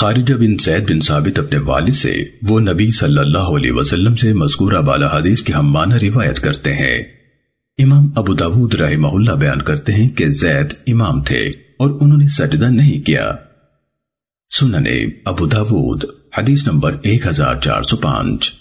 خارجہ بن سید بن ثابت اپنے والد سے وہ نبی صلی اللہ علیہ وسلم سے مذکورہ بالا حدیث کی ہم معنی روایت کرتے ہیں۔ امام ابو داود رحمہ اللہ بیان کرتے ہیں کہ زید امام تھے اور انہوں نے سجدہ نہیں کیا۔ سننے ابو داود، حدیث نمبر ایک ہزار چار سو پانچ۔